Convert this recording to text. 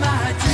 my